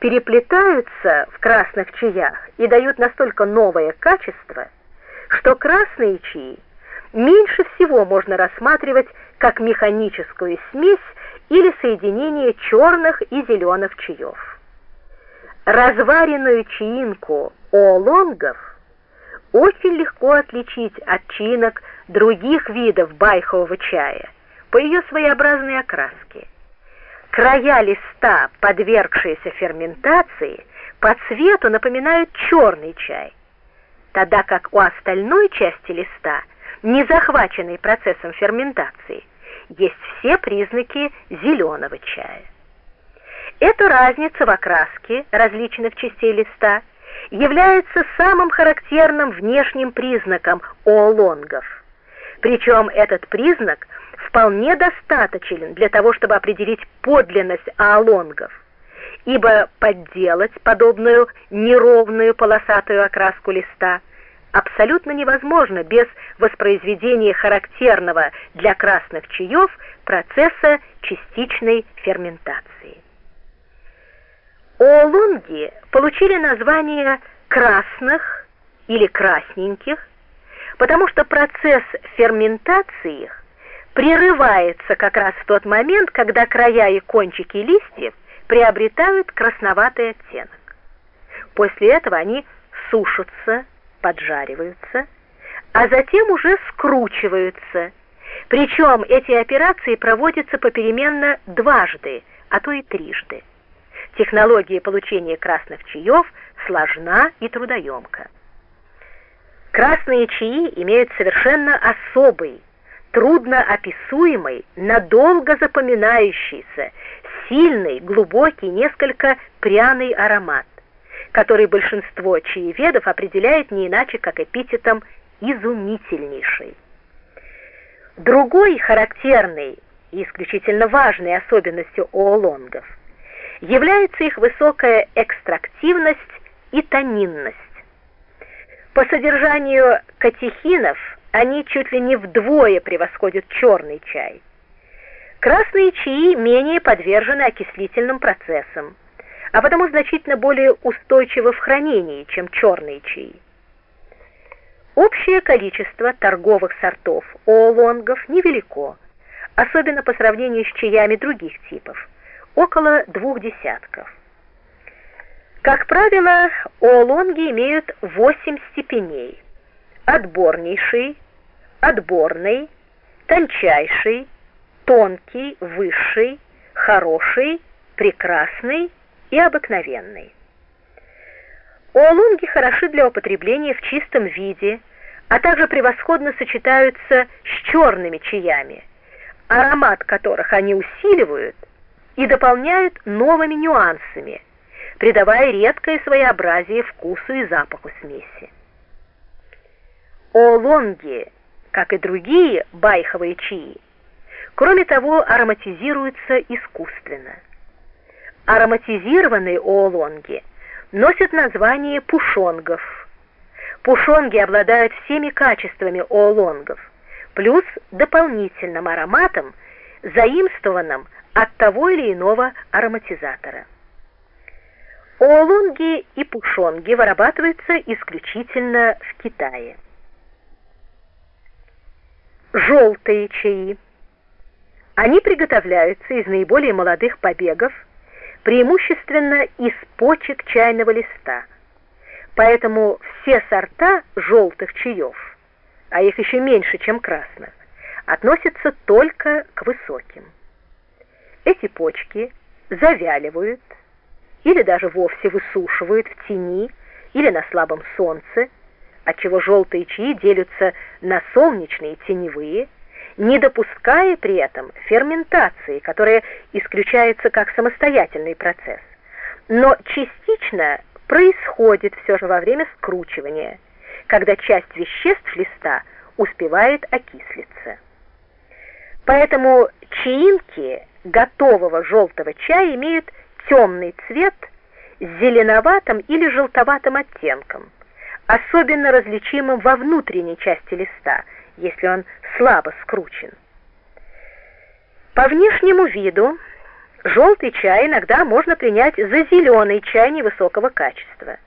переплетаются в красных чаях и дают настолько новое качество, что красные чаи меньше всего можно рассматривать как механическую смесь или соединение черных и зеленых чаев. Разваренную чаинку оолонгов очень легко отличить от чаинок других видов байхового чая по ее своеобразной окраске. Края листа, подвергшиеся ферментации, по цвету напоминают черный чай, тогда как у остальной части листа, не захваченной процессом ферментации, есть все признаки зеленого чая. Эта разница в окраске различных частей листа является самым характерным внешним признаком оолонгов. Причем этот признак вполне достаточен для того, чтобы определить подлинность оолонгов, ибо подделать подобную неровную полосатую окраску листа абсолютно невозможно без воспроизведения характерного для красных чаев процесса частичной ферментации. Оолонги получили название красных или красненьких, потому что процесс ферментации их прерывается как раз в тот момент, когда края и кончики листьев приобретают красноватый оттенок. После этого они сушатся, поджариваются, а затем уже скручиваются. Причем эти операции проводятся попеременно дважды, а то и трижды. Технология получения красных чаев сложна и трудоемка. Красные чаи имеют совершенно особый, трудно описуемый, надолго запоминающийся, сильный, глубокий, несколько пряный аромат, который большинство чаеведов определяет не иначе, как эпитетом «изумительнейший». Другой характерной и исключительно важной особенностью оолонгов является их высокая экстрактивность и тонинность. По содержанию катехинов – они чуть ли не вдвое превосходят черный чай. Красные чаи менее подвержены окислительным процессам, а потому значительно более устойчивы в хранении, чем черные чаи. Общее количество торговых сортов оолонгов невелико, особенно по сравнению с чаями других типов, около двух десятков. Как правило, оолонги имеют 8 степеней – отборнейший, отборный, тончайший, тонкий, высший, хороший, прекрасный и обыкновенный. Оолунги хороши для употребления в чистом виде, а также превосходно сочетаются с черными чаями, аромат которых они усиливают и дополняют новыми нюансами, придавая редкое своеобразие вкусу и запаху смеси. Оолонги, как и другие байховые чаи, кроме того, ароматизируются искусственно. Ароматизированные оолонги носят название пушонгов. Пушонги обладают всеми качествами оолонгов, плюс дополнительным ароматом, заимствованным от того или иного ароматизатора. Оолонги и пушонги вырабатываются исключительно в Китае желтые чаи. Они приготовляются из наиболее молодых побегов, преимущественно из почек чайного листа. Поэтому все сорта желтых чаев, а их еще меньше, чем красных, относятся только к высоким. Эти почки завяливают или даже вовсе высушивают в тени или на слабом солнце, отчего желтые чаи делятся на солнечные и теневые, не допуская при этом ферментации, которая исключается как самостоятельный процесс, но частично происходит все же во время скручивания, когда часть веществ листа успевает окислиться. Поэтому чаинки готового желтого чая имеют темный цвет с зеленоватым или желтоватым оттенком, особенно различимым во внутренней части листа, если он слабо скручен. По внешнему виду Желтый чай иногда можно принять за зеленый чай невысокого качества.